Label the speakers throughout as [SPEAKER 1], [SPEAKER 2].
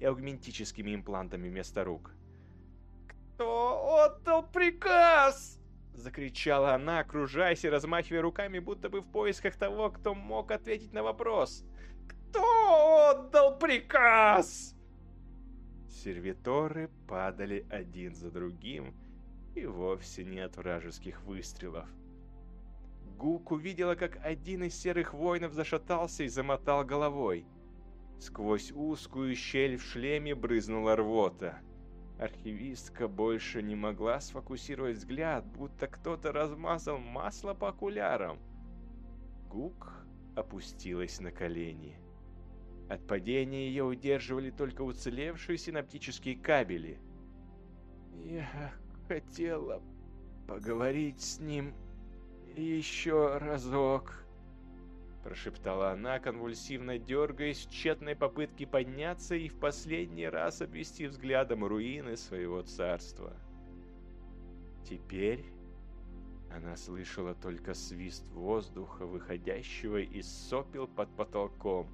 [SPEAKER 1] и аугментическими имплантами вместо рук. «Кто отдал приказ?» Закричала она, окружаясь и размахивая руками, будто бы в поисках того, кто мог ответить на вопрос. «Кто отдал приказ?» Сервиторы падали один за другим, и вовсе не от вражеских выстрелов. Гук увидела, как один из серых воинов зашатался и замотал головой. Сквозь узкую щель в шлеме брызнула рвота. Архивистка больше не могла сфокусировать взгляд, будто кто-то размазал масло по окулярам. Гук опустилась на колени. От падения ее удерживали только уцелевшие синаптические кабели. «Я хотела поговорить с ним еще разок», Прошептала она, конвульсивно дергаясь в тщетной попытке подняться и в последний раз обвести взглядом руины своего царства. Теперь она слышала только свист воздуха, выходящего из сопел под потолком.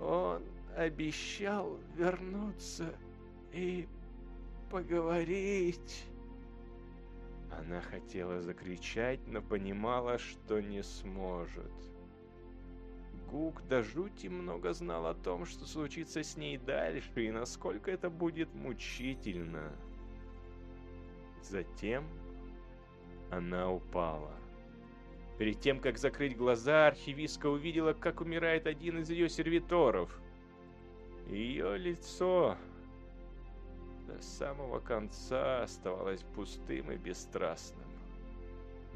[SPEAKER 1] Он обещал вернуться и поговорить. Она хотела закричать, но понимала, что не сможет. Гук до жути много знал о том, что случится с ней дальше, и насколько это будет мучительно. Затем она упала. Перед тем, как закрыть глаза, архивистка увидела, как умирает один из ее сервиторов. Ее лицо до самого конца оставалось пустым и бесстрастным.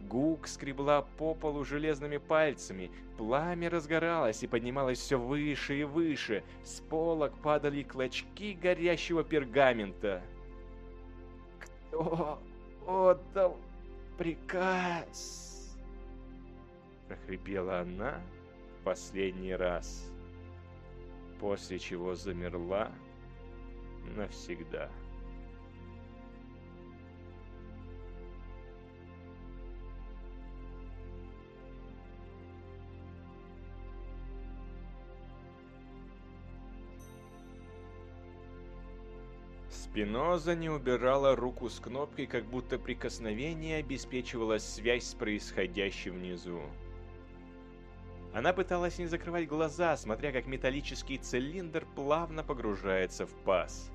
[SPEAKER 1] Гук скребла по полу железными пальцами, пламя разгоралось и поднималось все выше и выше, с полок падали клочки горящего пергамента. «Кто отдал приказ?» прохрипела она последний раз, после чего замерла навсегда. Спиноза не убирала руку с кнопкой, как будто прикосновение обеспечивало связь с происходящим внизу. Она пыталась не закрывать глаза, смотря как металлический цилиндр плавно погружается в паз.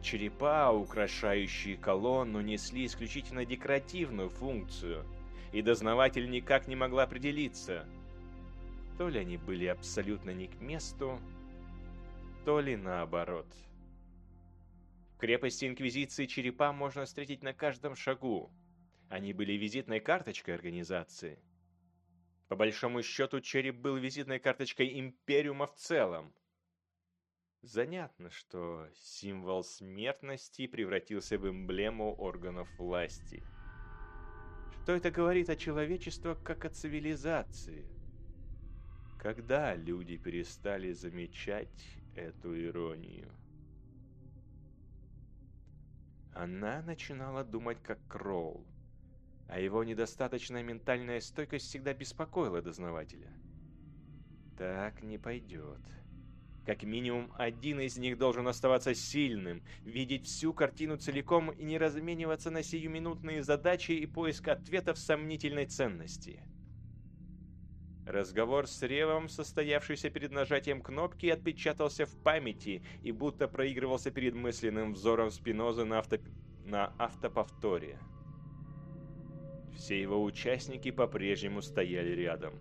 [SPEAKER 1] Черепа, украшающие колонну, несли исключительно декоративную функцию, и дознаватель никак не могла определиться, то ли они были абсолютно не к месту, то ли наоборот. Крепости Инквизиции черепа можно встретить на каждом шагу. Они были визитной карточкой организации. По большому счету, череп был визитной карточкой Империума в целом – Занятно, что символ смертности превратился в эмблему органов власти. Что это говорит о человечестве как о цивилизации? Когда люди перестали замечать эту иронию? Она начинала думать как Кроул, а его недостаточная ментальная стойкость всегда беспокоила дознавателя. Так не пойдет. Как минимум один из них должен оставаться сильным, видеть всю картину целиком и не размениваться на сиюминутные задачи и поиск ответов сомнительной ценности. Разговор с Ревом, состоявшийся перед нажатием кнопки, отпечатался в памяти и будто проигрывался перед мысленным взором Спинозы на, авто... на автоповторе. Все его участники по-прежнему стояли рядом.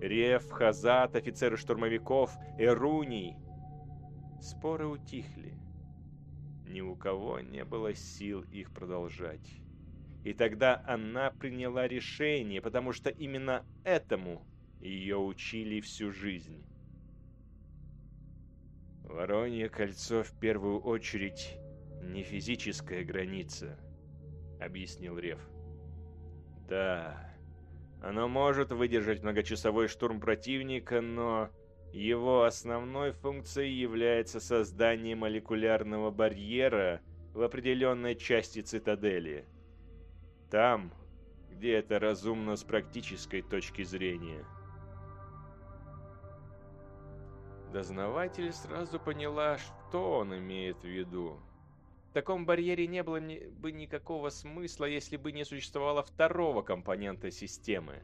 [SPEAKER 1] Рев, Хазат, офицеры штурмовиков, Эруний. Споры утихли. Ни у кого не было сил их продолжать. И тогда она приняла решение, потому что именно этому ее учили всю жизнь. Воронье кольцо в первую очередь не физическая граница, объяснил Рев. Да, оно может выдержать многочасовой штурм противника, но его основной функцией является создание молекулярного барьера в определенной части цитадели. Там, где это разумно с практической точки зрения. Дознаватель сразу поняла, что он имеет в виду. В таком барьере не было бы никакого смысла, если бы не существовало второго компонента системы.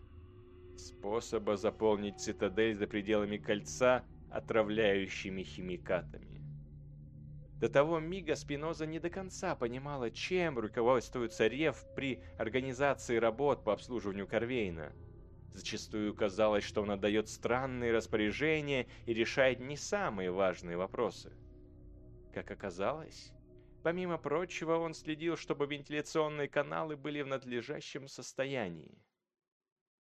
[SPEAKER 1] Способа заполнить цитадель за пределами кольца отравляющими химикатами. До того мига Спиноза не до конца понимала, чем руководствуется Рев при организации работ по обслуживанию Корвейна. Зачастую казалось, что он отдает странные распоряжения и решает не самые важные вопросы. Как оказалось, помимо прочего, он следил, чтобы вентиляционные каналы были в надлежащем состоянии.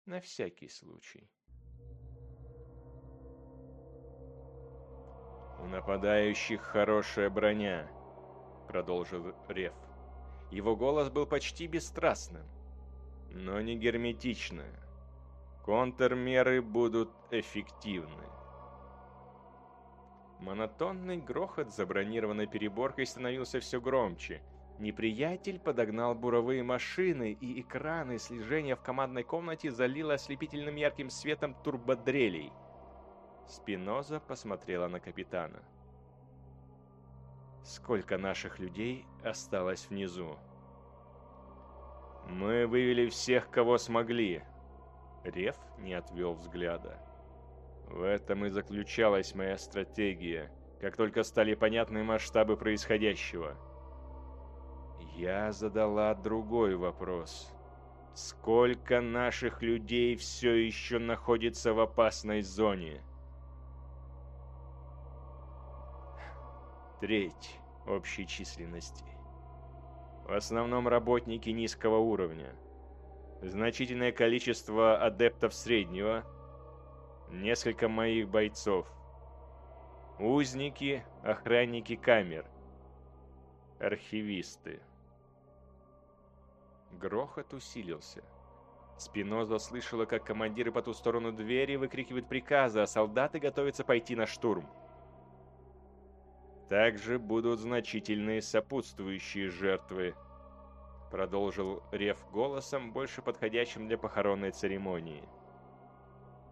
[SPEAKER 1] На всякий случай. «У нападающих хорошая броня», — продолжил Рев. Его голос был почти бесстрастным, но не герметичная. Контрмеры будут эффективны. Монотонный грохот за бронированной переборкой становился все громче. Неприятель подогнал буровые машины, и экраны слежения в командной комнате залило ослепительным ярким светом турбодрелей. Спиноза посмотрела на капитана. «Сколько наших людей осталось внизу?» «Мы вывели всех, кого смогли». Рев не отвел взгляда. В этом и заключалась моя стратегия, как только стали понятны масштабы происходящего. Я задала другой вопрос. Сколько наших людей все еще находится в опасной зоне? Треть общей численности. В основном работники низкого уровня. Значительное количество адептов среднего. Несколько моих бойцов. Узники, охранники камер. Архивисты. Грохот усилился. Спиноза слышала, как командиры по ту сторону двери выкрикивают приказы, а солдаты готовятся пойти на штурм. Также будут значительные сопутствующие жертвы, продолжил Рев голосом, больше подходящим для похоронной церемонии.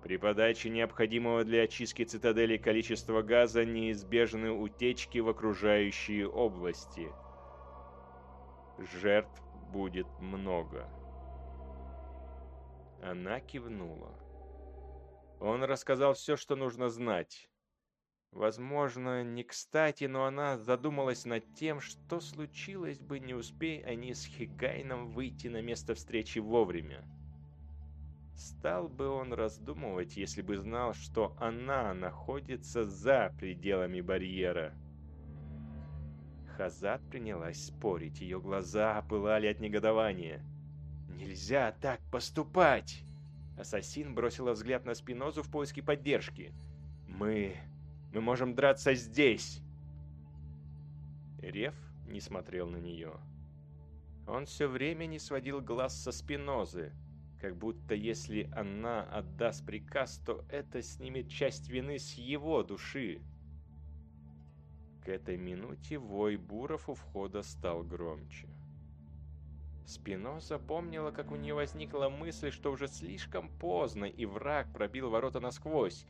[SPEAKER 1] При подаче необходимого для очистки цитадели количества газа неизбежны утечки в окружающие области. Жертв будет много. Она кивнула. Он рассказал все, что нужно знать. Возможно, не кстати, но она задумалась над тем, что случилось бы, не успей они с Хигайном выйти на место встречи вовремя. Стал бы он раздумывать, если бы знал, что она находится за пределами барьера. Хазат принялась спорить, ее глаза опылали от негодования. «Нельзя так поступать!» Ассасин бросила взгляд на Спинозу в поиске поддержки. «Мы мы можем драться здесь!» Рев не смотрел на нее. Он все время не сводил глаз со спинозы, как будто если она отдаст приказ, то это снимет часть вины с его души. К этой минуте вой буров у входа стал громче. Спиноза помнила, как у нее возникла мысль, что уже слишком поздно, и враг пробил ворота насквозь,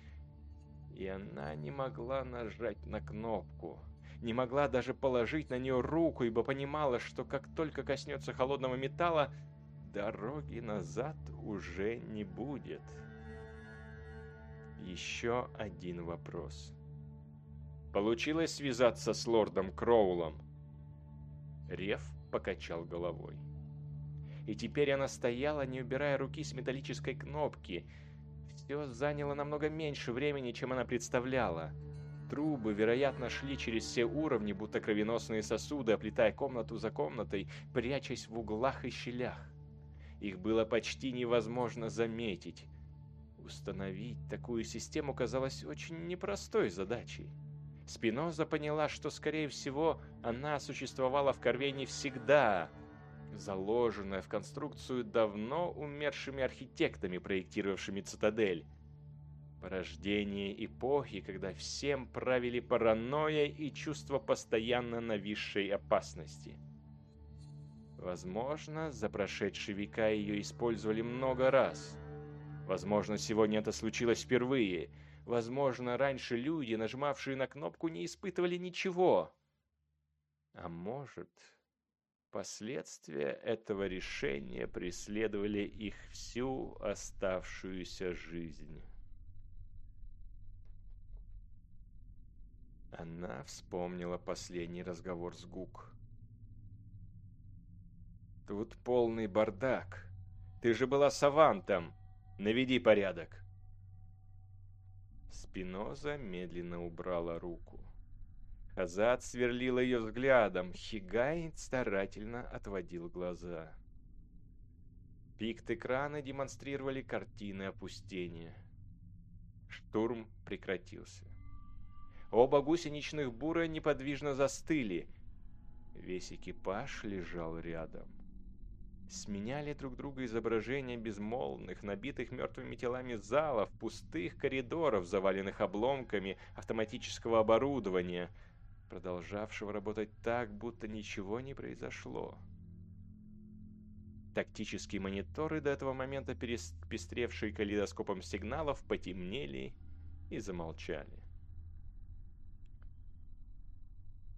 [SPEAKER 1] и она не могла нажать на кнопку. Не могла даже положить на нее руку, ибо понимала, что как только коснется холодного металла, дороги назад уже не будет. Еще один вопрос. Получилось связаться с лордом Кроулом? Рев покачал головой. И теперь она стояла, не убирая руки с металлической кнопки, все заняло намного меньше времени, чем она представляла. Трубы, вероятно, шли через все уровни, будто кровеносные сосуды, оплетая комнату за комнатой, прячась в углах и щелях. Их было почти невозможно заметить. Установить такую систему казалось очень непростой задачей. Спиноза поняла, что, скорее всего, она существовала в Корвейне всегда, заложенная в конструкцию давно умершими архитектами, проектировавшими цитадель. Порождение эпохи, когда всем правили паранойя и чувство постоянно нависшей опасности. Возможно, за прошедшие века ее использовали много раз. Возможно, сегодня это случилось впервые. Возможно, раньше люди, нажимавшие на кнопку, не испытывали ничего. А может, последствия этого решения преследовали их всю оставшуюся жизнь. Она вспомнила последний разговор с Гук. «Тут полный бардак. Ты же была савантом. Наведи порядок». Спиноза медленно убрала руку. Хазат сверлила ее взглядом, Хигай старательно отводил глаза. Пикт экрана демонстрировали картины опустения. Штурм прекратился. Оба гусеничных бура неподвижно застыли. Весь экипаж лежал рядом сменяли друг друга изображения безмолвных, набитых мертвыми телами залов, пустых коридоров, заваленных обломками автоматического оборудования, продолжавшего работать так, будто ничего не произошло. Тактические мониторы, до этого момента пестревшие калейдоскопом сигналов, потемнели и замолчали.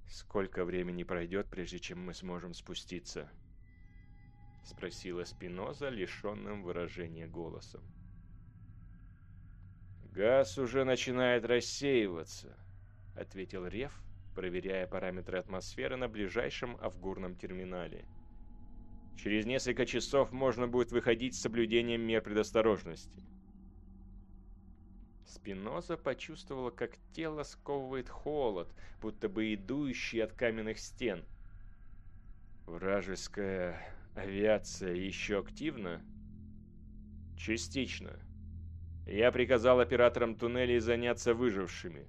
[SPEAKER 1] Сколько времени пройдет, прежде чем мы сможем спуститься? — спросила Спиноза, лишенным выражения голосом. «Газ уже начинает рассеиваться», — ответил Рев, проверяя параметры атмосферы на ближайшем авгурном терминале. «Через несколько часов можно будет выходить с соблюдением мер предосторожности». Спиноза почувствовала, как тело сковывает холод, будто бы идущий от каменных стен. «Вражеская Авиация еще активна? Частично. Я приказал операторам туннелей заняться выжившими.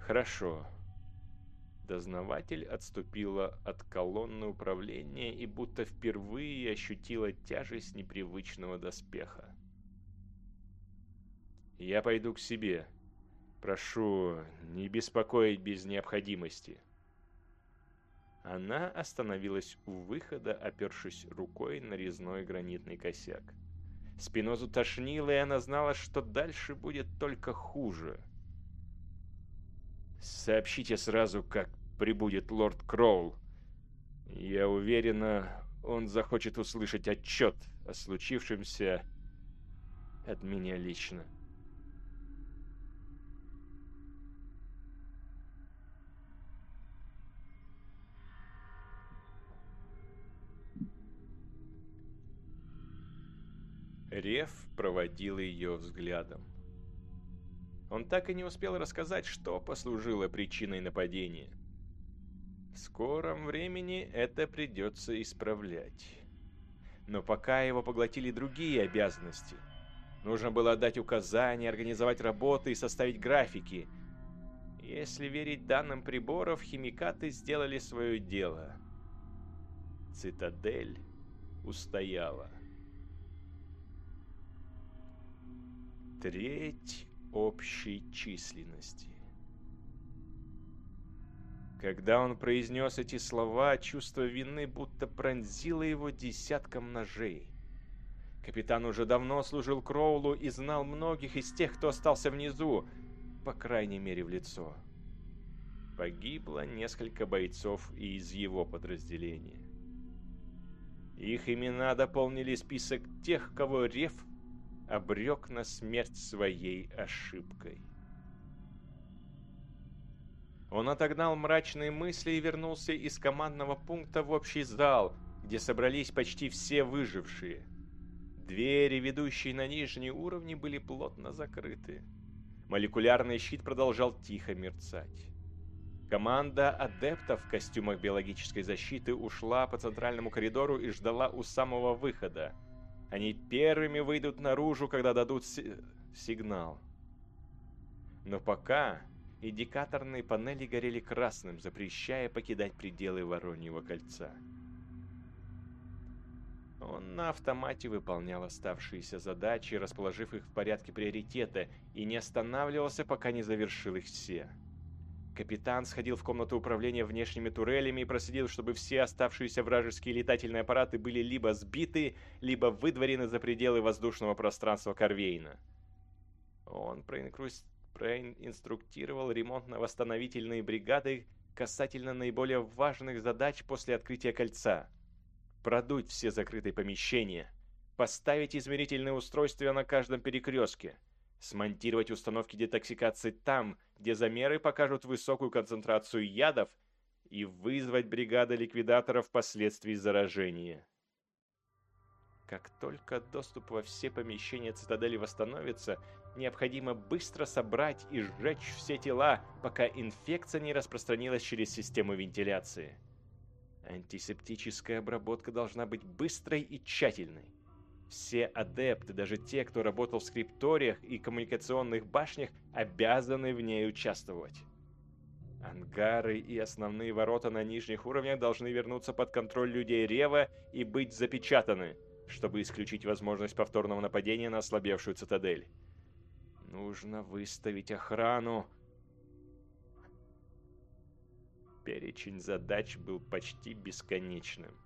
[SPEAKER 1] Хорошо. Дознаватель отступила от колонны управления и будто впервые ощутила тяжесть непривычного доспеха. Я пойду к себе. Прошу, не беспокоить без необходимости. Она остановилась у выхода, опершись рукой на резной гранитный косяк. Спинозу тошнило, и она знала, что дальше будет только хуже. «Сообщите сразу, как прибудет лорд Кроул. Я уверена, он захочет услышать отчет о случившемся от меня лично». Рев проводил ее взглядом. Он так и не успел рассказать, что послужило причиной нападения. В скором времени это придется исправлять. Но пока его поглотили другие обязанности. Нужно было дать указания, организовать работы и составить графики. Если верить данным приборов, химикаты сделали свое дело. Цитадель устояла. Треть общей численности. Когда он произнес эти слова, чувство вины будто пронзило его десятком ножей. Капитан уже давно служил Кроулу и знал многих из тех, кто остался внизу, по крайней мере в лицо. Погибло несколько бойцов и из его подразделения. Их имена дополнили список тех, кого Рев обрек на смерть своей ошибкой. Он отогнал мрачные мысли и вернулся из командного пункта в общий зал, где собрались почти все выжившие. Двери, ведущие на нижние уровни, были плотно закрыты. Молекулярный щит продолжал тихо мерцать. Команда адептов в костюмах биологической защиты ушла по центральному коридору и ждала у самого выхода – они первыми выйдут наружу, когда дадут си сигнал. Но пока индикаторные панели горели красным, запрещая покидать пределы Вороньего кольца. Он на автомате выполнял оставшиеся задачи, расположив их в порядке приоритета, и не останавливался, пока не завершил их все. Капитан сходил в комнату управления внешними турелями и проследил, чтобы все оставшиеся вражеские летательные аппараты были либо сбиты, либо выдворены за пределы воздушного пространства Корвейна. Он проинструктировал ремонтно-восстановительные бригады касательно наиболее важных задач после открытия кольца. Продуть все закрытые помещения, поставить измерительные устройства на каждом перекрестке, смонтировать установки детоксикации там, где замеры покажут высокую концентрацию ядов, и вызвать бригады ликвидаторов впоследствии заражения. Как только доступ во все помещения цитадели восстановится, необходимо быстро собрать и сжечь все тела, пока инфекция не распространилась через систему вентиляции. Антисептическая обработка должна быть быстрой и тщательной. Все адепты, даже те, кто работал в скрипториях и коммуникационных башнях, обязаны в ней участвовать. Ангары и основные ворота на нижних уровнях должны вернуться под контроль людей Рева и быть запечатаны, чтобы исключить возможность повторного нападения на ослабевшую цитадель. Нужно выставить охрану. Перечень задач был почти бесконечным.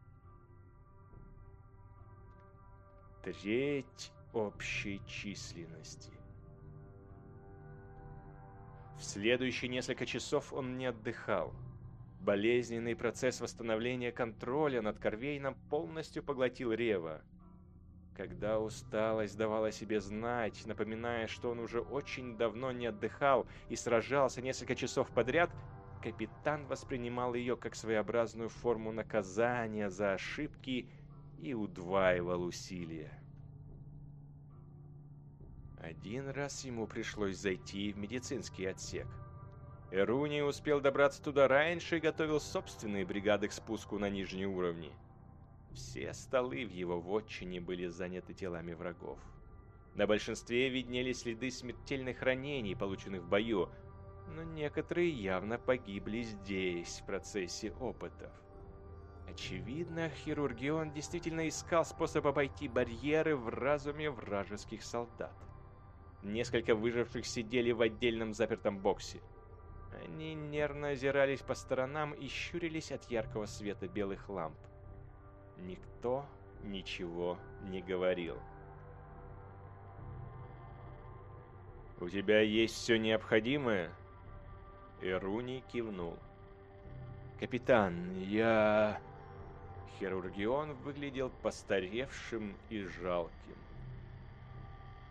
[SPEAKER 1] Треть общей численности. В следующие несколько часов он не отдыхал. Болезненный процесс восстановления контроля над Корвейном полностью поглотил Рева. Когда усталость давала себе знать, напоминая, что он уже очень давно не отдыхал и сражался несколько часов подряд, капитан воспринимал ее как своеобразную форму наказания за ошибки и удваивал усилия. Один раз ему пришлось зайти в медицинский отсек. Эруни успел добраться туда раньше и готовил собственные бригады к спуску на нижние уровни. Все столы в его вотчине были заняты телами врагов. На большинстве виднелись следы смертельных ранений, полученных в бою, но некоторые явно погибли здесь, в процессе опытов. Очевидно, хирургион действительно искал способ обойти барьеры в разуме вражеских солдат. Несколько выживших сидели в отдельном запертом боксе. Они нервно озирались по сторонам и щурились от яркого света белых ламп. Никто ничего не говорил. «У тебя есть все необходимое?» Ируни кивнул. «Капитан, я...» Хирургион выглядел постаревшим и жалким.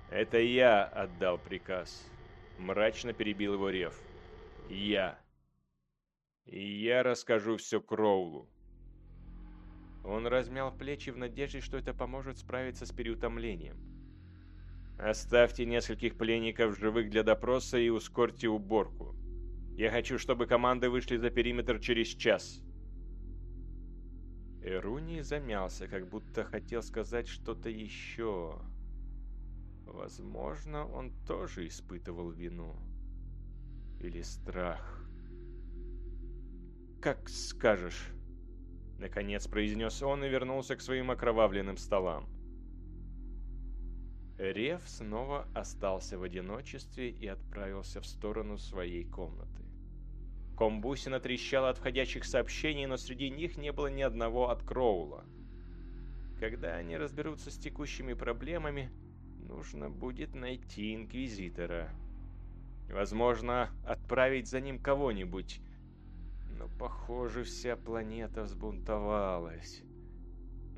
[SPEAKER 1] «Это я отдал приказ», — мрачно перебил его Рев. «Я. И я расскажу все Кроулу». Он размял плечи в надежде, что это поможет справиться с переутомлением. «Оставьте нескольких пленников живых для допроса и ускорьте уборку. Я хочу, чтобы команды вышли за периметр через час». Эруни замялся, как будто хотел сказать что-то еще. Возможно, он тоже испытывал вину. Или страх. «Как скажешь», — наконец произнес он и вернулся к своим окровавленным столам. Рев снова остался в одиночестве и отправился в сторону своей комнаты. Комбусина трещала от входящих сообщений, но среди них не было ни одного от Кроула. Когда они разберутся с текущими проблемами, Нужно будет найти Инквизитора. Возможно, отправить за ним кого-нибудь. Но, похоже, вся планета взбунтовалась.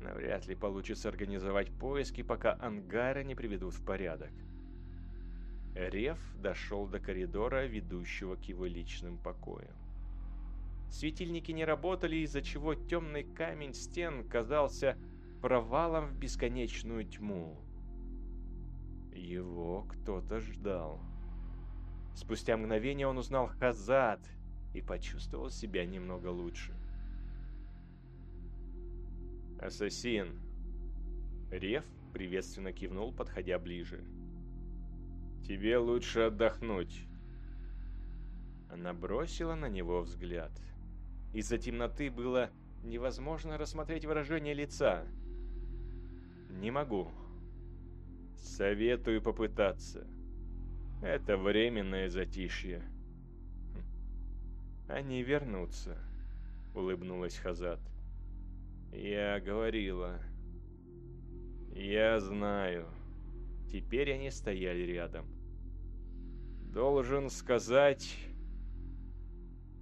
[SPEAKER 1] Навряд ли получится организовать поиски, пока ангары не приведут в порядок. Рев дошел до коридора, ведущего к его личным покоям. Светильники не работали, из-за чего темный камень стен казался провалом в бесконечную тьму. Его кто-то ждал. Спустя мгновение он узнал Хазат и почувствовал себя немного лучше. «Ассасин!» Рев приветственно кивнул, подходя ближе. «Тебе лучше отдохнуть». Она бросила на него взгляд. Из-за темноты было невозможно рассмотреть выражение лица. «Не могу», Советую попытаться. Это временное затишье. Они вернутся, улыбнулась Хазат. Я говорила. Я знаю. Теперь они стояли рядом. Должен сказать,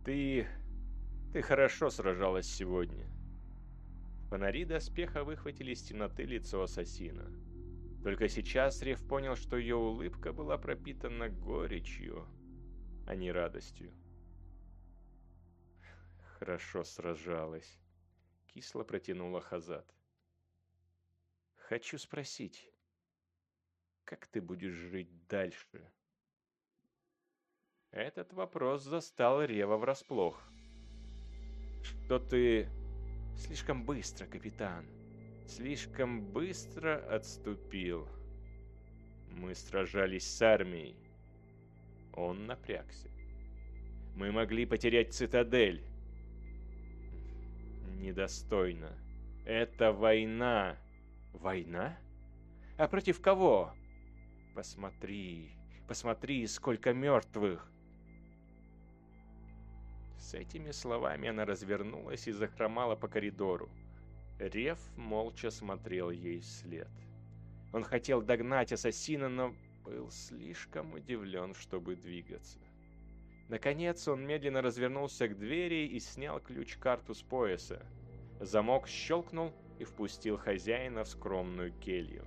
[SPEAKER 1] ты... ты хорошо сражалась сегодня. Фонари доспеха выхватили из темноты лицо ассасина. Только сейчас Рев понял, что ее улыбка была пропитана горечью, а не радостью. Хорошо сражалась. Кисло протянула Хазат. Хочу спросить, как ты будешь жить дальше? Этот вопрос застал Рева врасплох. Что ты слишком быстро, капитан? Слишком быстро отступил. Мы сражались с армией. Он напрягся. Мы могли потерять цитадель. Недостойно. Это война. Война? А против кого? Посмотри, посмотри, сколько мертвых. С этими словами она развернулась и захромала по коридору. Рев молча смотрел ей вслед. Он хотел догнать ассасина, но был слишком удивлен, чтобы двигаться. Наконец он медленно развернулся к двери и снял ключ-карту с пояса. Замок щелкнул и впустил хозяина в скромную келью.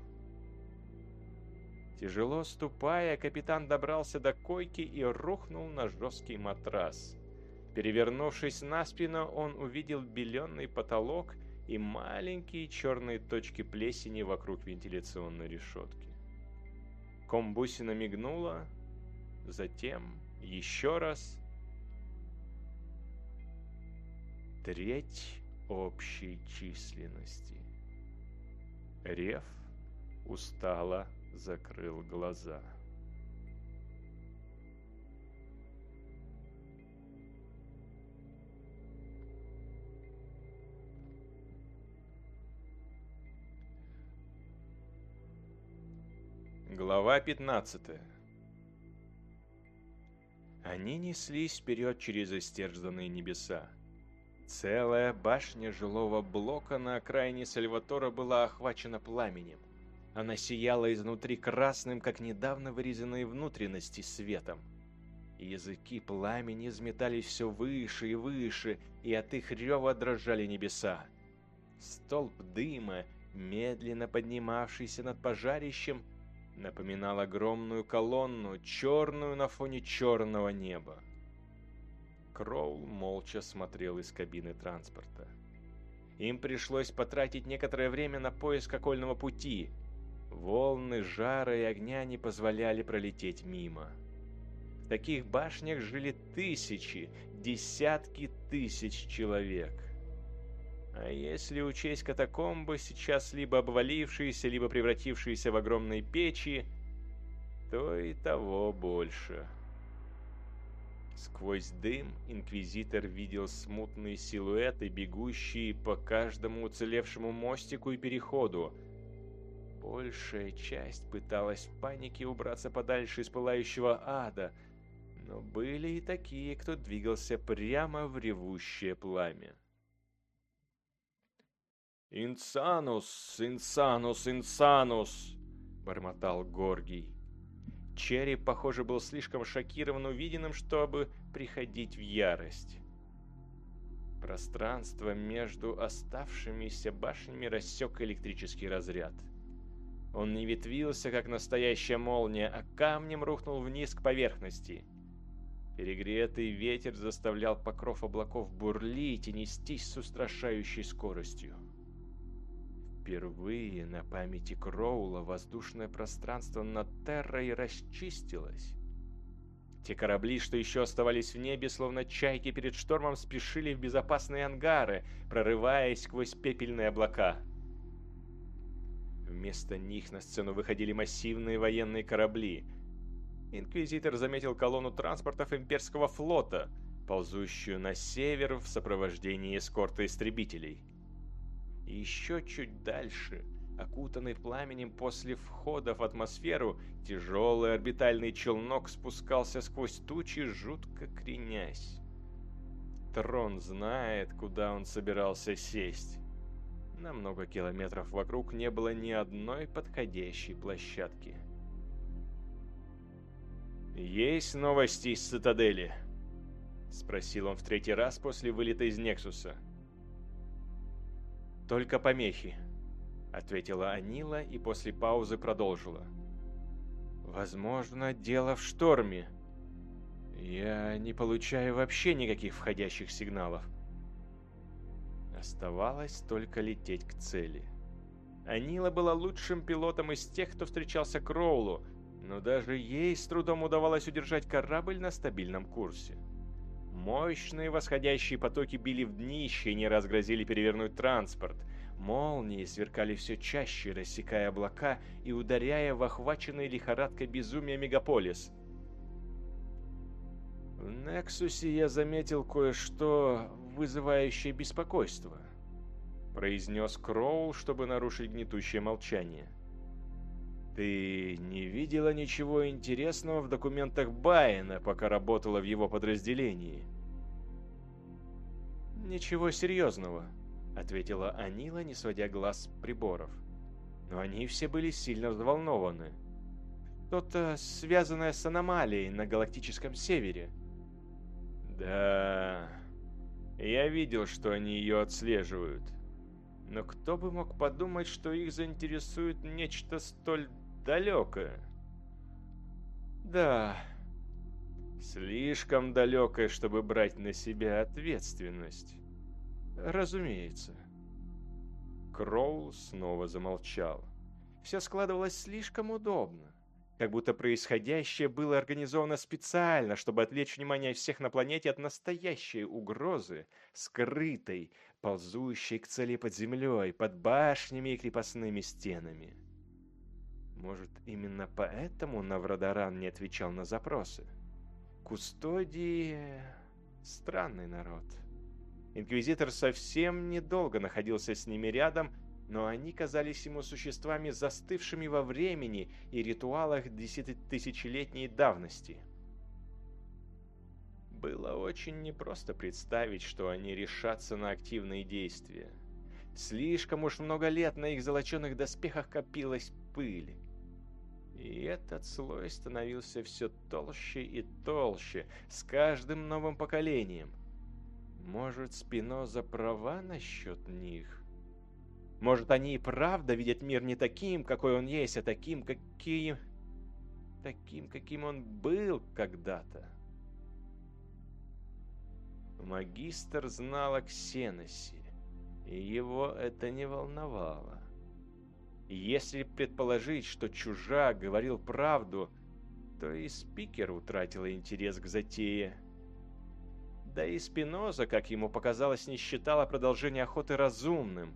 [SPEAKER 1] Тяжело ступая, капитан добрался до койки и рухнул на жесткий матрас. Перевернувшись на спину, он увидел беленный потолок и маленькие черные точки плесени вокруг вентиляционной решетки. Комбусина мигнула, затем еще раз. Треть общей численности. Рев устало закрыл глаза. Глава 15 Они неслись вперед через истерзанные небеса. Целая башня жилого блока на окраине Сальватора была охвачена пламенем. Она сияла изнутри красным, как недавно вырезанные внутренности светом. Языки пламени взметались все выше и выше, и от их рева дрожали небеса. Столб дыма, медленно поднимавшийся над пожарищем, напоминал огромную колонну, черную на фоне черного неба. Кроул молча смотрел из кабины транспорта. Им пришлось потратить некоторое время на поиск окольного пути. Волны жара и огня не позволяли пролететь мимо. В таких башнях жили тысячи, десятки тысяч человек. А если учесть катакомбы, сейчас либо обвалившиеся, либо превратившиеся в огромные печи, то и того больше. Сквозь дым инквизитор видел смутные силуэты, бегущие по каждому уцелевшему мостику и переходу. Большая часть пыталась в панике убраться подальше из пылающего ада, но были и такие, кто двигался прямо в ревущее пламя. «Инсанус, инсанус, инсанус!» — бормотал Горгий. Черри, похоже, был слишком шокирован увиденным, чтобы приходить в ярость. Пространство между оставшимися башнями рассек электрический разряд. Он не ветвился, как настоящая молния, а камнем рухнул вниз к поверхности. Перегретый ветер заставлял покров облаков бурлить и нестись с устрашающей скоростью. Впервые на памяти Кроула воздушное пространство над Террой расчистилось. Те корабли, что еще оставались в небе, словно чайки перед штормом, спешили в безопасные ангары, прорываясь сквозь пепельные облака. Вместо них на сцену выходили массивные военные корабли. Инквизитор заметил колонну транспортов имперского флота, ползущую на север в сопровождении эскорта истребителей. И еще чуть дальше, окутанный пламенем после входа в атмосферу, тяжелый орбитальный челнок спускался сквозь тучи, жутко кренясь. Трон знает, куда он собирался сесть. На много километров вокруг не было ни одной подходящей площадки. «Есть новости из цитадели?» — спросил он в третий раз после вылета из Нексуса. «Только помехи», — ответила Анила и после паузы продолжила. «Возможно, дело в шторме. Я не получаю вообще никаких входящих сигналов». Оставалось только лететь к цели. Анила была лучшим пилотом из тех, кто встречался Кроулу, но даже ей с трудом удавалось удержать корабль на стабильном курсе. Мощные восходящие потоки били в днище и не раз грозили перевернуть транспорт. Молнии сверкали все чаще, рассекая облака и ударяя в охваченный лихорадкой безумия мегаполис. В Нексусе я заметил кое-что, вызывающее беспокойство, произнес Кроул, чтобы нарушить гнетущее молчание. Ты не видела ничего интересного в документах Байена, пока работала в его подразделении? Ничего серьезного, ответила Анила, не сводя глаз с приборов. Но они все были сильно взволнованы. Что-то связанное с аномалией на галактическом севере. Да, я видел, что они ее отслеживают. Но кто бы мог подумать, что их заинтересует нечто столь далекое. Да, слишком далекое, чтобы брать на себя ответственность. Разумеется. Кроул снова замолчал. Все складывалось слишком удобно. Как будто происходящее было организовано специально, чтобы отвлечь внимание всех на планете от настоящей угрозы, скрытой, ползущей к цели под землей, под башнями и крепостными стенами. Может, именно поэтому Наврадаран не отвечал на запросы? Кустодии... странный народ. Инквизитор совсем недолго находился с ними рядом, но они казались ему существами, застывшими во времени и ритуалах десятитысячелетней давности. Было очень непросто представить, что они решатся на активные действия. Слишком уж много лет на их золоченых доспехах копилась пыль. И этот слой становился все толще и толще с каждым новым поколением. Может, Спиноза права насчет них? Может, они и правда видят мир не таким, какой он есть, а таким, каким... Таким, каким он был когда-то. Магистр знал о Ксеносе, и его это не волновало. Если предположить, что чужак говорил правду, то и спикер утратил интерес к затее. Да и Спиноза, как ему показалось, не считала продолжение охоты разумным.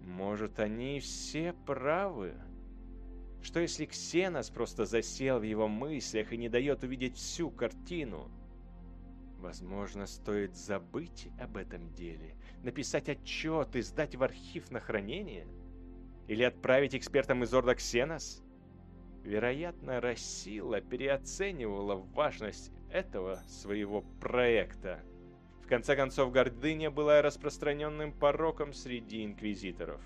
[SPEAKER 1] Может, они все правы? Что если Ксенос просто засел в его мыслях и не дает увидеть всю картину? Возможно, стоит забыть об этом деле, написать отчет и сдать в архив на хранение – или отправить экспертам из Орда Ксенос? Вероятно, Рассила переоценивала важность этого своего проекта. В конце концов, гордыня была распространенным пороком среди инквизиторов.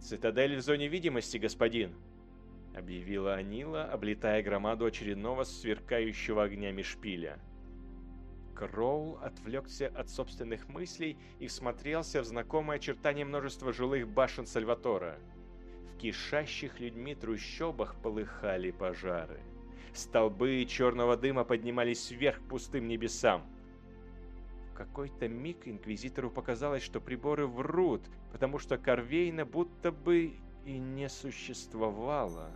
[SPEAKER 1] «Цитадель в зоне видимости, господин!» — объявила Анила, облетая громаду очередного сверкающего огнями шпиля. Кроул отвлекся от собственных мыслей и всмотрелся в знакомое очертание множества жилых башен Сальватора. В кишащих людьми трущобах полыхали пожары. Столбы черного дыма поднимались вверх пустым небесам. В какой-то миг Инквизитору показалось, что приборы врут, потому что Корвейна будто бы и не существовало.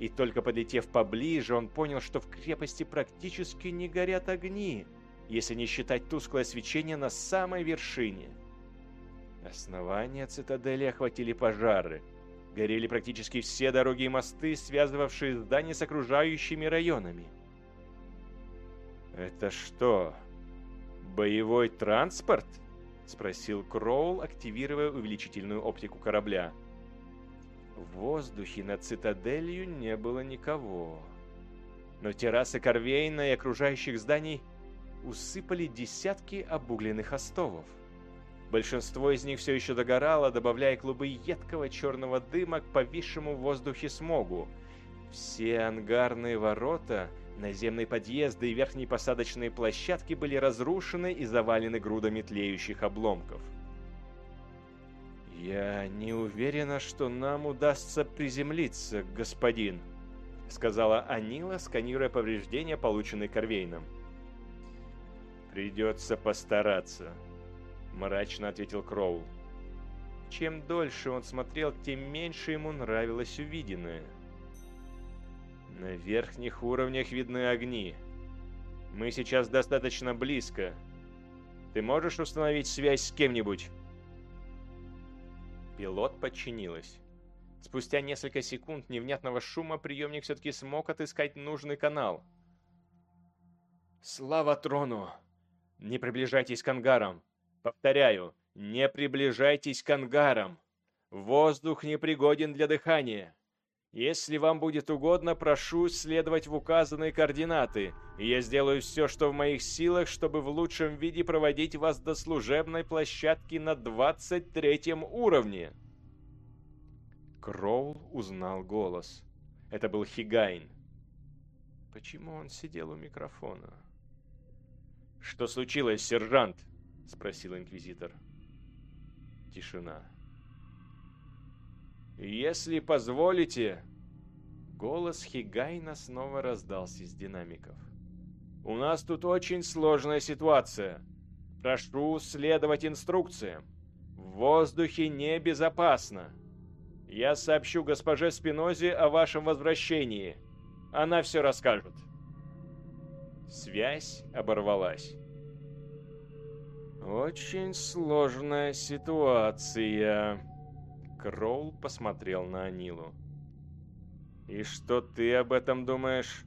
[SPEAKER 1] И только подлетев поближе, он понял, что в крепости практически не горят огни если не считать тусклое свечение на самой вершине. Основание цитадели охватили пожары. Горели практически все дороги и мосты, связывавшие здания с окружающими районами. «Это что, боевой транспорт?» — спросил Кроул, активируя увеличительную оптику корабля. В воздухе над цитаделью не было никого. Но террасы Корвейна и окружающих зданий усыпали десятки обугленных остовов. Большинство из них все еще догорало, добавляя клубы едкого черного дыма к повисшему в воздухе смогу. Все ангарные ворота, наземные подъезды и верхние посадочные площадки были разрушены и завалены грудами тлеющих обломков. «Я не уверена, что нам удастся приземлиться, господин», — сказала Анила, сканируя повреждения, полученные Корвейном. «Придется постараться», — мрачно ответил Кроул. Чем дольше он смотрел, тем меньше ему нравилось увиденное. На верхних уровнях видны огни. Мы сейчас достаточно близко. Ты можешь установить связь с кем-нибудь? Пилот подчинилась. Спустя несколько секунд невнятного шума приемник все-таки смог отыскать нужный канал. «Слава трону! Не приближайтесь к ангарам! Повторяю, не приближайтесь к ангарам! Воздух непригоден для дыхания! Если вам будет угодно, прошу следовать в указанные координаты, я сделаю все, что в моих силах, чтобы в лучшем виде проводить вас до служебной площадки на 23 уровне. Кроул узнал голос. Это был Хигайн. Почему он сидел у микрофона? «Что случилось, сержант?» — спросил инквизитор. Тишина. «Если позволите...» Голос Хигайна снова раздался из динамиков. «У нас тут очень сложная ситуация. Прошу следовать инструкциям. В воздухе небезопасно. Я сообщу госпоже Спинозе о вашем возвращении. Она все расскажет». Связь оборвалась. «Очень сложная ситуация», Кроул посмотрел на Анилу. «И что ты об этом думаешь?»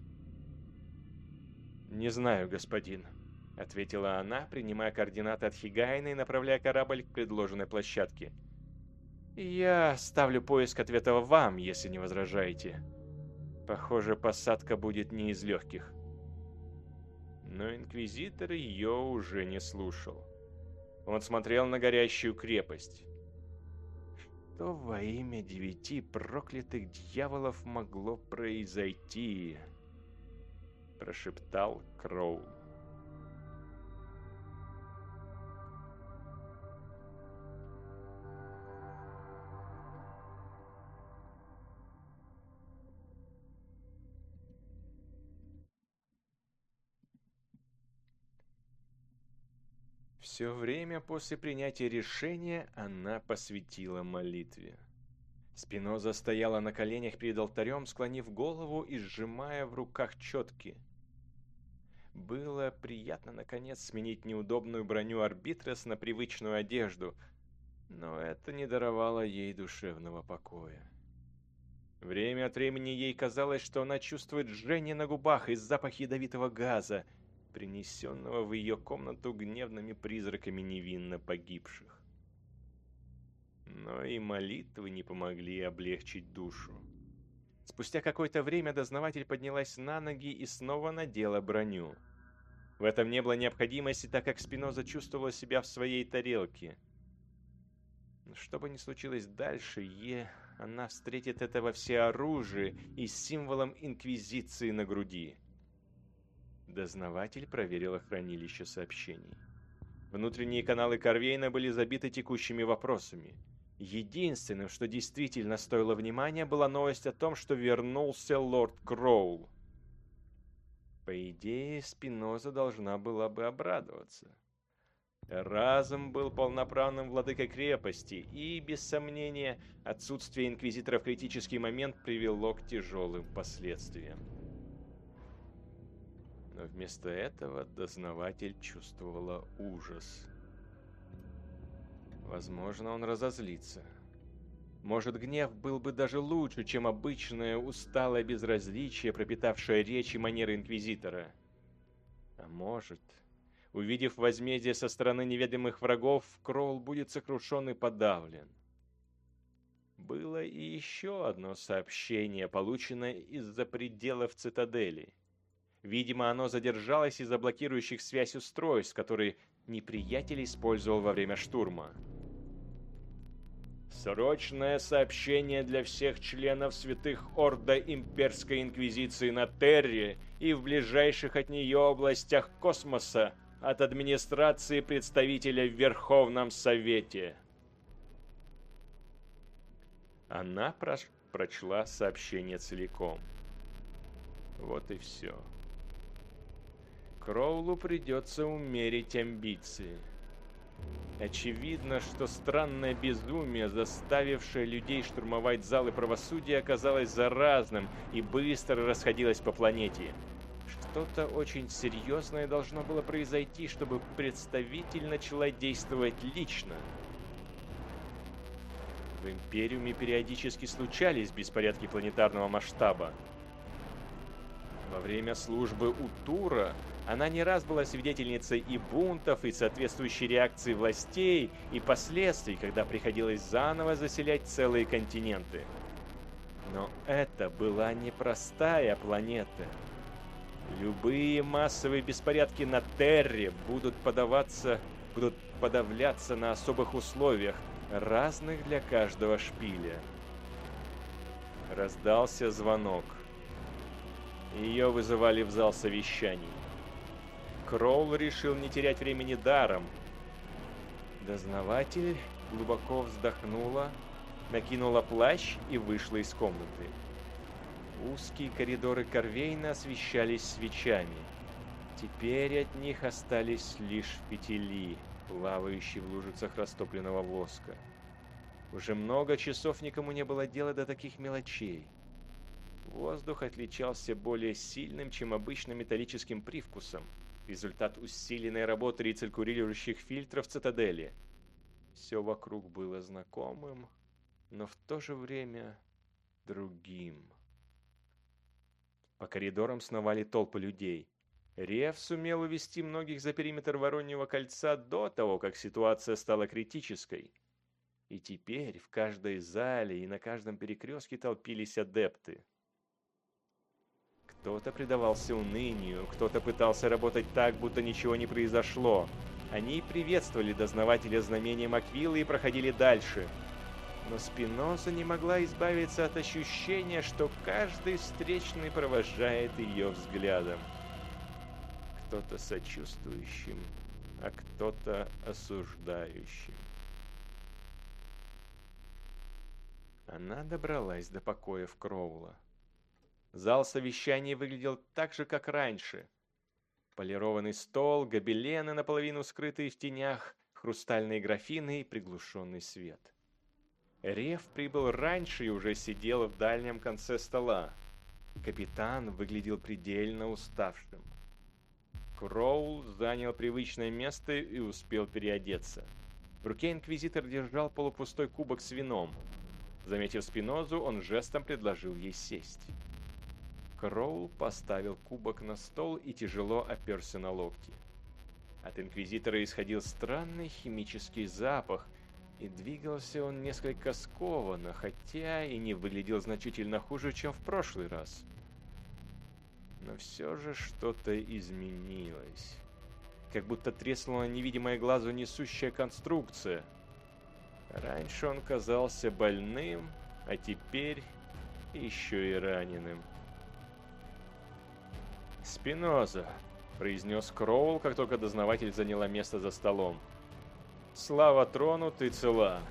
[SPEAKER 1] «Не знаю, господин», — ответила она, принимая координаты от Хигайна и направляя корабль к предложенной площадке. «Я ставлю поиск ответа вам, если не возражаете. Похоже, посадка будет не из легких». Но Инквизитор ее уже не слушал. Он смотрел на горящую крепость. Что во имя девяти проклятых дьяволов могло произойти? Прошептал Кроу. Все время после принятия решения она посвятила молитве. Спиноза стояла на коленях перед алтарем, склонив голову и сжимая в руках четки. Было приятно, наконец, сменить неудобную броню Арбитрес на привычную одежду, но это не даровало ей душевного покоя. Время от времени ей казалось, что она чувствует жжение на губах и запах ядовитого газа, принесенного в ее комнату гневными призраками невинно погибших. Но и молитвы не помогли облегчить душу. Спустя какое-то время дознаватель поднялась на ноги и снова надела броню. В этом не было необходимости, так как Спиноза чувствовала себя в своей тарелке. Но что бы ни случилось дальше, е, она встретит это во всеоружии и символом Инквизиции на груди. Дознаватель проверил хранилище сообщений. Внутренние каналы Корвейна были забиты текущими вопросами. Единственным, что действительно стоило внимания, была новость о том, что вернулся лорд Кроул. По идее, Спиноза должна была бы обрадоваться. Разум был полноправным владыкой крепости, и, без сомнения, отсутствие инквизитора в критический момент привело к тяжелым последствиям. Но вместо этого дознаватель чувствовала ужас. Возможно, он разозлится. Может, гнев был бы даже лучше, чем обычное усталое безразличие, пропитавшее речь и манеры Инквизитора. А может, увидев возмездие со стороны неведомых врагов, Кроул будет сокрушен и подавлен. Было и еще одно сообщение, полученное из-за пределов цитадели – Видимо, оно задержалось из-за блокирующих связь устройств, которые неприятель использовал во время штурма. Срочное сообщение для всех членов святых Орда Имперской Инквизиции на Терре и в ближайших от нее областях космоса от администрации представителя в Верховном Совете. Она прош... прочла сообщение целиком. Вот и все. Кроулу придется умерить амбиции. Очевидно, что странное безумие, заставившее людей штурмовать залы правосудия, оказалось заразным и быстро расходилось по планете. Что-то очень серьезное должно было произойти, чтобы представитель начала действовать лично. В Империуме периодически случались беспорядки планетарного масштаба. Во время службы у Тура она не раз была свидетельницей и бунтов, и соответствующей реакции властей, и последствий, когда приходилось заново заселять целые континенты. Но это была непростая планета. Любые массовые беспорядки на Терре будут подаваться, будут подавляться на особых условиях, разных для каждого шпиля. Раздался звонок. Ее вызывали в зал совещаний. Кроул решил не терять времени даром. Дознаватель глубоко вздохнула, накинула плащ и вышла из комнаты. Узкие коридоры Корвейна освещались свечами. Теперь от них остались лишь фитили, плавающие в лужицах растопленного воска. Уже много часов никому не было дела до таких мелочей. Воздух отличался более сильным, чем обычно металлическим привкусом результат усиленной работы рециркулирующих фильтров цитадели. Все вокруг было знакомым, но в то же время другим. По коридорам сновали толпы людей. Рев сумел увести многих за периметр Вороньего кольца до того, как ситуация стала критической. И теперь в каждой зале и на каждом перекрестке толпились адепты. Кто-то предавался унынию, кто-то пытался работать так, будто ничего не произошло. Они приветствовали дознавателя знамением Аквилы и проходили дальше. Но Спиноза не могла избавиться от ощущения, что каждый встречный провожает ее взглядом. Кто-то сочувствующим, а кто-то осуждающим. Она добралась до покоев Кроула. Зал совещаний выглядел так же, как раньше. Полированный стол, гобелены, наполовину скрытые в тенях, хрустальные графины и приглушенный свет. Рев прибыл раньше и уже сидел в дальнем конце стола. Капитан выглядел предельно уставшим. Кроул занял привычное место и успел переодеться. В руке инквизитор держал полупустой кубок с вином. Заметив Спинозу, он жестом предложил ей сесть. Кроул поставил кубок на стол и тяжело оперся на локти. От Инквизитора исходил странный химический запах, и двигался он несколько скованно, хотя и не выглядел значительно хуже, чем в прошлый раз. Но все же что-то изменилось. Как будто треснула невидимая глазу несущая конструкция. Раньше он казался больным, а теперь еще и раненым. «Спиноза», — произнес Кроул, как только дознаватель заняла место за столом. «Слава трону, ты цела».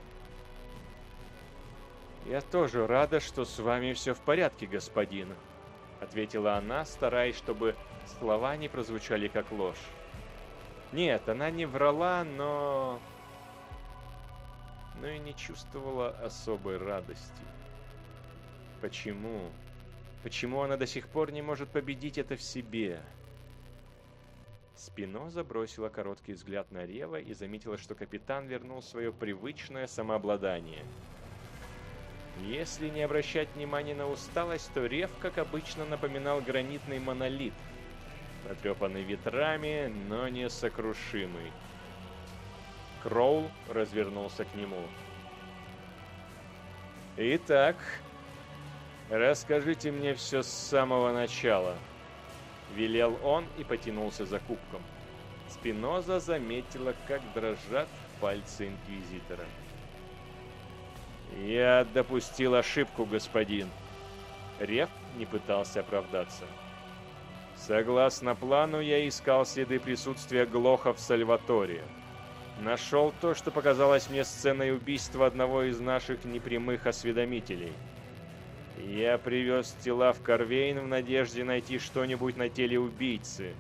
[SPEAKER 1] «Я тоже рада, что с вами все в порядке, господин», — ответила она, стараясь, чтобы слова не прозвучали как ложь. Нет, она не врала, но... но и не чувствовала особой радости. Почему? Почему она до сих пор не может победить это в себе? Спиноза бросила короткий взгляд на Рева и заметила, что капитан вернул свое привычное самообладание. Если не обращать внимания на усталость, то Рев, как обычно, напоминал гранитный монолит, потрепанный ветрами, но не сокрушимый. Кроул развернулся к нему. «Итак, «Расскажите мне все с самого начала», — велел он и потянулся за кубком. Спиноза заметила, как дрожат пальцы Инквизитора. «Я допустил ошибку, господин». Рев не пытался оправдаться. Согласно плану, я искал следы присутствия Глоха в Сальваторе. Нашел то, что показалось мне сценой убийства одного из наших непрямых осведомителей. Я привез тела в Корвейн в надежде найти что-нибудь на теле убийцы.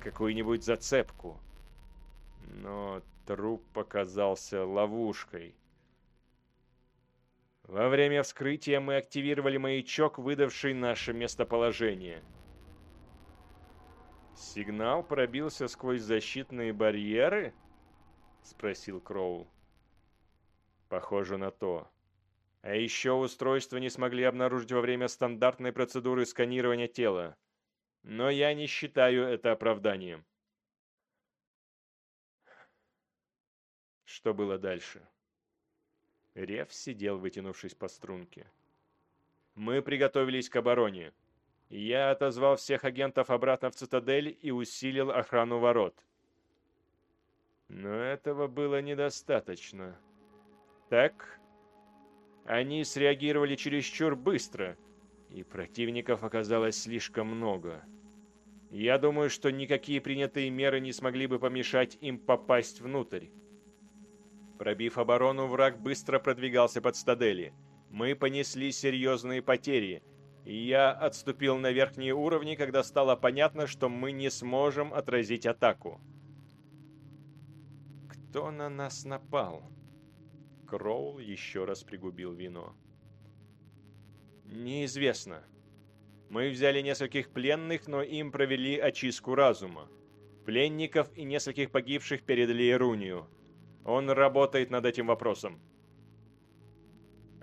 [SPEAKER 1] Какую-нибудь зацепку. Но труп показался ловушкой. Во время вскрытия мы активировали маячок, выдавший наше местоположение. Сигнал пробился сквозь защитные барьеры? Спросил Кроул. Похоже на то. А еще устройство не смогли обнаружить во время стандартной процедуры сканирования тела. Но я не считаю это оправданием. Что было дальше? Рев сидел, вытянувшись по струнке. Мы приготовились к обороне. Я отозвал всех агентов обратно в цитадель и усилил охрану ворот. Но этого было недостаточно. Так, они среагировали чересчур быстро, и противников оказалось слишком много. Я думаю, что никакие принятые меры не смогли бы помешать им попасть внутрь. Пробив оборону, враг быстро продвигался под стадели. Мы понесли серьезные потери, и я отступил на верхние уровни, когда стало понятно, что мы не сможем отразить атаку. Кто на нас напал? Кроул еще раз пригубил вино. Неизвестно. Мы взяли нескольких пленных, но им провели очистку разума. Пленников и нескольких погибших передали Ирунию. Он работает над этим вопросом.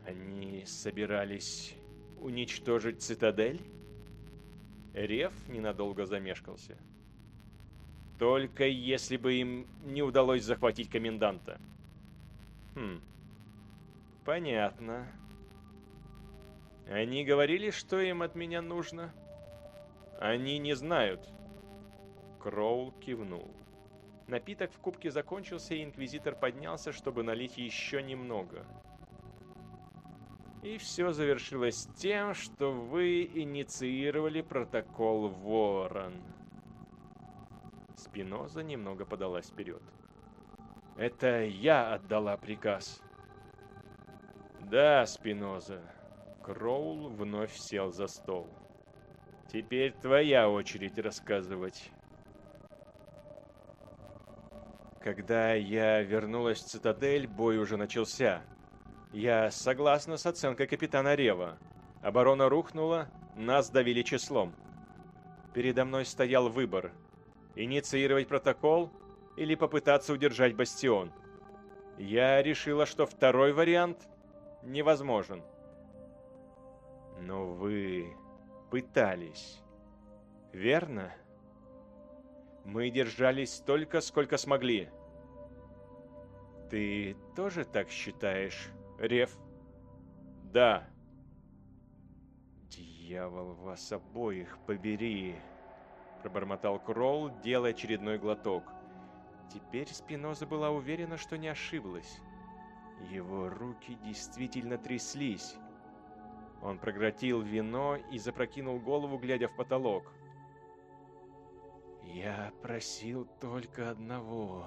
[SPEAKER 1] Они собирались уничтожить цитадель? Рев ненадолго замешкался. Только если бы им не удалось захватить коменданта. Хм. Понятно. Они говорили, что им от меня нужно? Они не знают. Кроул кивнул. Напиток в кубке закончился, и Инквизитор поднялся, чтобы налить еще немного. И все завершилось тем, что вы инициировали протокол Ворон. Спиноза немного подалась вперед. Это я отдала приказ. Да, Спиноза. Кроул вновь сел за стол. Теперь твоя очередь рассказывать. Когда я вернулась в цитадель, бой уже начался. Я согласна с оценкой капитана Рева. Оборона рухнула, нас давили числом. Передо мной стоял выбор. Инициировать протокол или попытаться удержать бастион. Я решила, что второй вариант невозможен. Но вы пытались, верно? Мы держались столько, сколько смогли. Ты тоже так считаешь, Рев? Да. Дьявол вас обоих побери, пробормотал Кролл, делая очередной глоток. Теперь Спиноза была уверена, что не ошиблась. Его руки действительно тряслись. Он проглотил вино и запрокинул голову, глядя в потолок. Я просил только одного,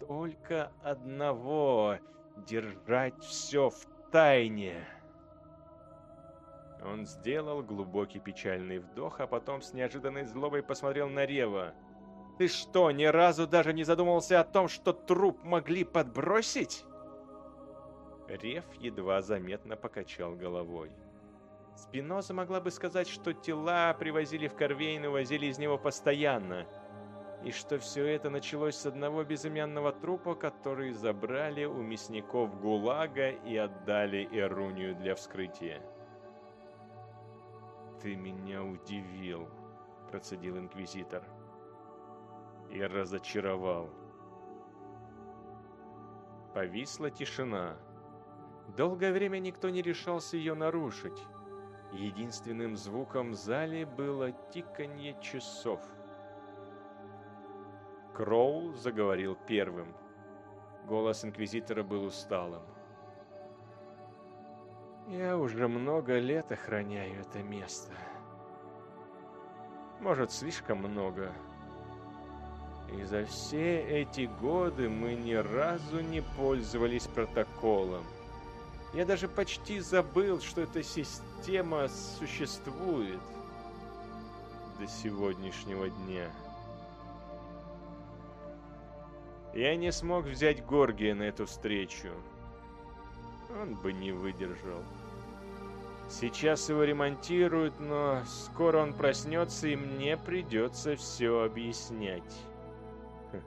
[SPEAKER 1] только одного — держать все в тайне. Он сделал глубокий печальный вдох, а потом с неожиданной злобой посмотрел на Рева. «Ты что, ни разу даже не задумался о том, что труп могли подбросить?» Рев едва заметно покачал головой. Спиноза могла бы сказать, что тела привозили в Корвейн и возили из него постоянно, и что все это началось с одного безымянного трупа, который забрали у мясников ГУЛАГа и отдали Эрунию для вскрытия. «Ты меня удивил», — процедил Инквизитор. «И разочаровал». Повисла тишина. Долгое время никто не решался ее нарушить. Единственным звуком в зале было тиканье часов. Кроул заговорил первым. Голос Инквизитора был усталым. Я уже много лет охраняю это место. Может, слишком много. И за все эти годы мы ни разу не пользовались протоколом. Я даже почти забыл, что эта система существует до сегодняшнего дня. Я не смог взять Горгия на эту встречу. Он бы не выдержал. Сейчас его ремонтируют, но скоро он проснется, и мне придется все объяснять. Хм.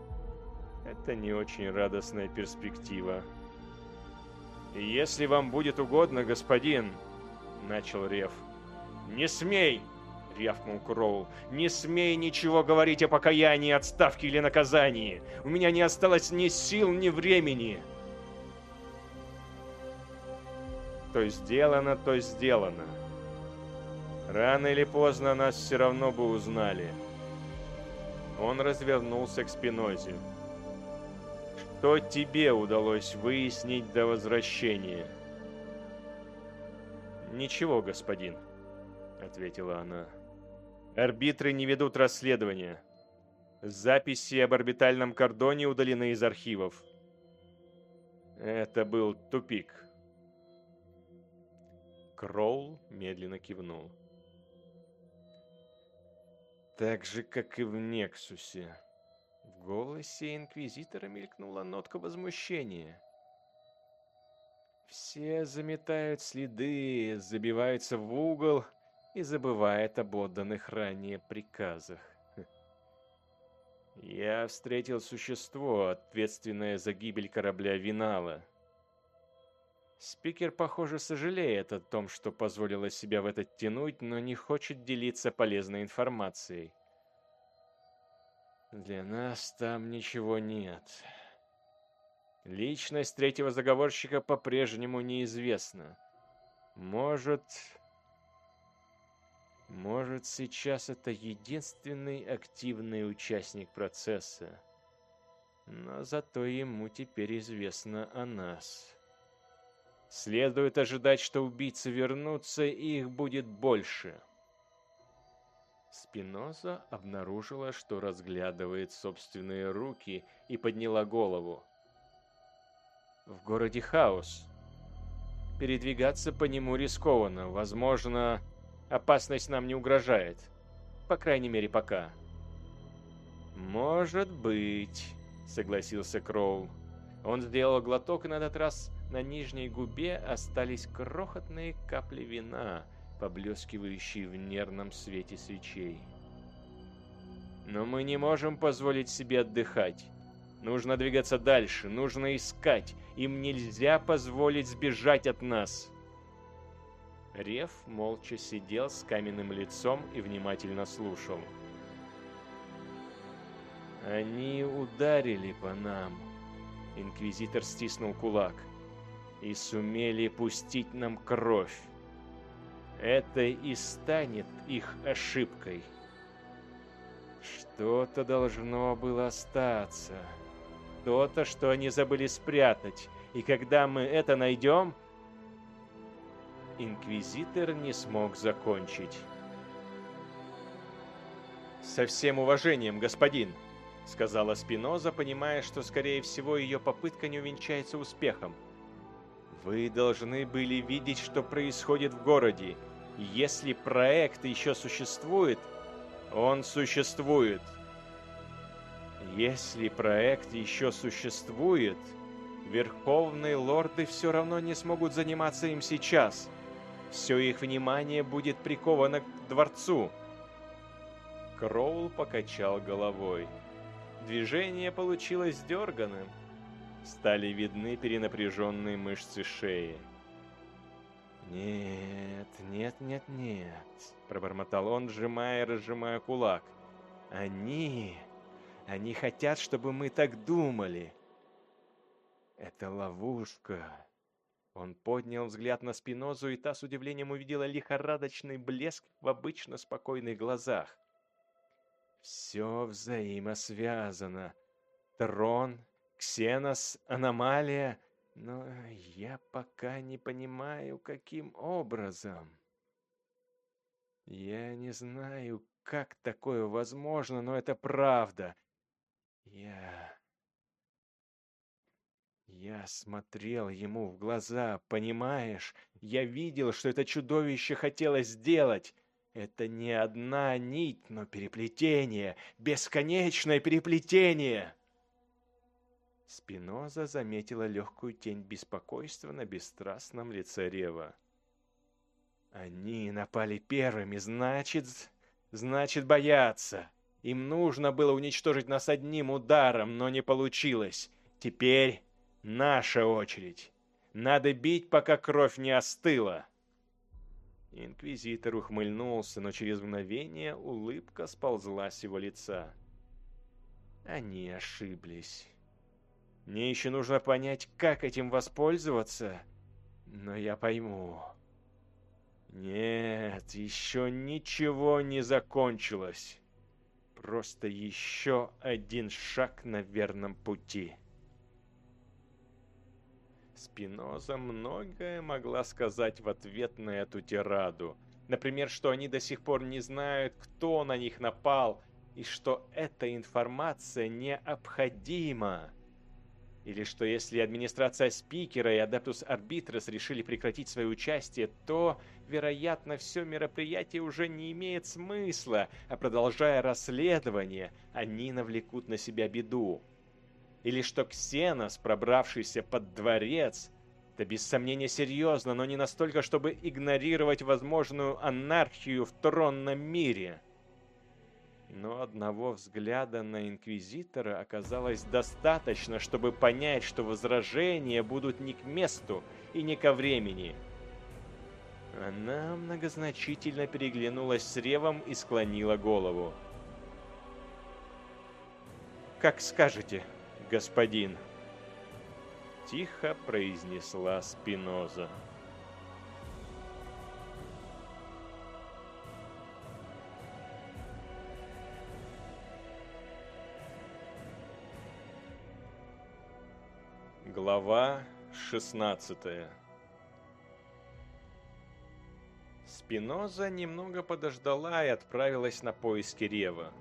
[SPEAKER 1] Это не очень радостная перспектива. «Если вам будет угодно, господин...» — начал Рев. «Не смей!» — рявкнул Кроул. «Не смей ничего говорить о покаянии, отставке или наказании! У меня не осталось ни сил, ни времени!» То сделано, то сделано. Рано или поздно нас все равно бы узнали. Он развернулся к Спинозе. Что тебе удалось выяснить до возвращения? Ничего, господин, ответила она. Арбитры не ведут расследования. Записи об орбитальном кордоне удалены из архивов. Это был тупик. Кроул медленно кивнул. Так же, как и в Нексусе. Голосе Инквизитора мелькнула нотка возмущения. Все заметают следы, забиваются в угол и забывают об отданных ранее приказах. Я встретил существо, ответственное за гибель корабля Винала. Спикер, похоже, сожалеет о том, что позволила себя в это тянуть, но не хочет делиться полезной информацией. Для нас там ничего нет. Личность третьего заговорщика по-прежнему неизвестна. Может... Может, сейчас это единственный активный участник процесса. Но зато ему теперь известно о нас. Следует ожидать, что убийцы вернутся, и их будет больше. Спиноза обнаружила, что разглядывает собственные руки и подняла голову. В городе хаос. Передвигаться по нему рискованно. Возможно, опасность нам не угрожает. По крайней мере, пока. «Может быть», — согласился Кроул. Он сделал глоток, и на этот раз на нижней губе остались крохотные капли вина, поблескивающие в нервном свете свечей. Но мы не можем позволить себе отдыхать. Нужно двигаться дальше, нужно искать. Им нельзя позволить сбежать от нас. Рев молча сидел с каменным лицом и внимательно слушал. Они ударили по нам. Инквизитор стиснул кулак и сумели пустить нам кровь. Это и станет их ошибкой. Что-то должно было остаться. То-то, что они забыли спрятать. И когда мы это найдем... Инквизитор не смог закончить. «Со всем уважением, господин!» — сказала Спиноза, понимая, что, скорее всего, ее попытка не увенчается успехом. Вы должны были видеть, что происходит в городе. Если проект еще существует, он существует. Если проект еще существует, верховные лорды все равно не смогут заниматься им сейчас. Все их внимание будет приковано к дворцу. Кроул покачал головой. Движение получилось дерганым стали видны перенапряженные мышцы шеи. «Нет, нет, нет, нет», — пробормотал он, сжимая и разжимая кулак. «Они... они хотят, чтобы мы так думали. Это ловушка». Он поднял взгляд на Спинозу, и та с удивлением увидела лихорадочный блеск в обычно спокойных глазах. «Все взаимосвязано. Трон Ксенос, аномалия, Но я пока не понимаю, каким образом. Я не знаю, как такое возможно, но это правда. Я... Я смотрел ему в глаза, понимаешь? Я видел, что это чудовище хотело сделать. Это не одна нить, но переплетение, бесконечное переплетение. Спиноза заметила легкую тень беспокойства на бесстрастном лице Рева. Они напали первыми, значит, значит боятся. Им нужно было уничтожить нас одним ударом, но не получилось. Теперь наша очередь. Надо бить, пока кровь не остыла. Инквизитор ухмыльнулся, но через мгновение улыбка сползла с его лица. Они ошиблись. Мне еще нужно понять, как этим воспользоваться, но я пойму. Нет, еще ничего не закончилось. Просто еще один шаг на верном пути. Спиноза многое могла сказать в ответ на эту тираду. Например, что они до сих пор не знают, кто на них напал, и что эта информация необходима. Или что если администрация спикера и Адептус Арбитрес решили прекратить свое участие, то, вероятно, все мероприятие уже не имеет смысла, а продолжая расследование, они навлекут на себя беду или что Ксенос, пробравшийся под дворец, это без сомнения серьезно, но не настолько, чтобы игнорировать возможную анархию в тронном мире. Но одного взгляда на Инквизитора оказалось достаточно, чтобы понять, что возражения будут не к месту и не ко времени. Она многозначительно переглянулась с Ревом и склонила голову. «Как скажете», господин!» Тихо произнесла Спиноза. Глава 16 Спиноза немного подождала и отправилась на поиски Рева.